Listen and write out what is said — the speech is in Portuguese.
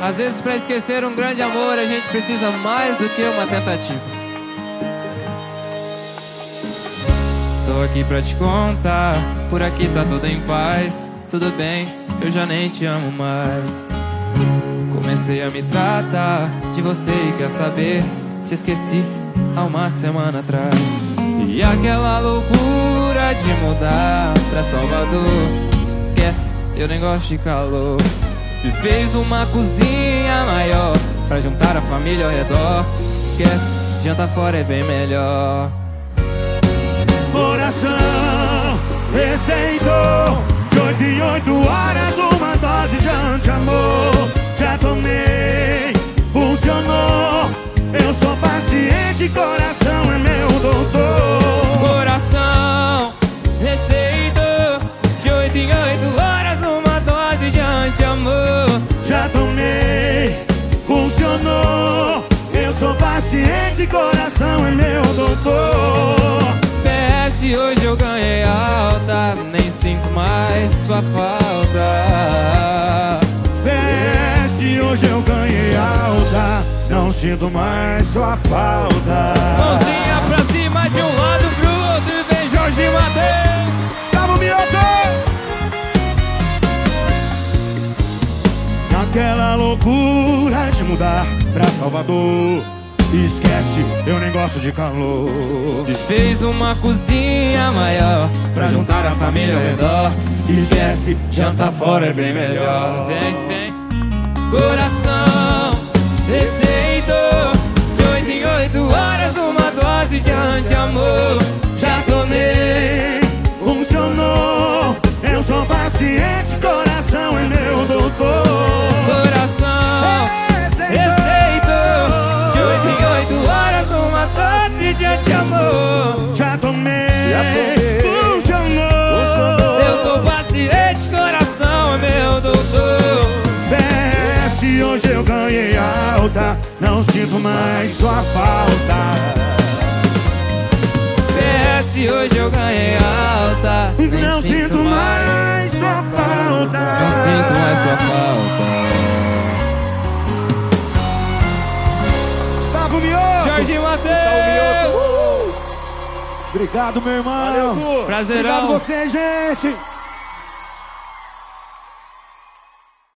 Às vezes, para esquecer um grande amor, a gente precisa mais do que uma tentativa. Tô aqui pra te contar, por aqui tá tudo em paz. Tudo bem, eu já nem te amo mais. Comecei a me tratar de você e quer saber? Te esqueci há uma semana atrás. E aquela loucura de mudar pra Salvador. Esquece, eu nem gosto de calor. Se fez uma cozinha maior pra juntar a família ao redor. Esquece, janta fora é bem melhor. Coração receitou de oito em oito horas uma dose de anti-amor. Já tomei, funcionou. Eu sou paciente, coração é meu doutor. Coração receitou de oito em oito sou paciente, coração é meu doutor. PS hoje eu ganhei alta, nem sinto mais sua falta. PS hoje eu ganhei alta, não sinto mais sua falta. Mãozinha pra cima de um lado pro outro e vem Jorge Mateus. Gustavo Mioto! Naquela loucura de mudar pra Salvador. Esquece, eu nem gosto de calor. Se fez uma cozinha maior pra juntar a família ao redor. Esquece, janta fora é bem melhor. Vem, vem. Coração receitou de oito em oito horas uma dose de anti-amor. Dose de anti-amor. Já tomei, tomei. funcionou. Eu sou paciente, coração é meu doutor. PS hoje eu ganhei alta, não sinto mais sua falta. PS hoje eu ganhei alta. Nem Não sinto mais sua falta. Não sinto mais sua falta. Mioto. Jorge Matheus! Uhul. Obrigado, meu irmão. Valeu. Prazerão. Obrigado você, gente.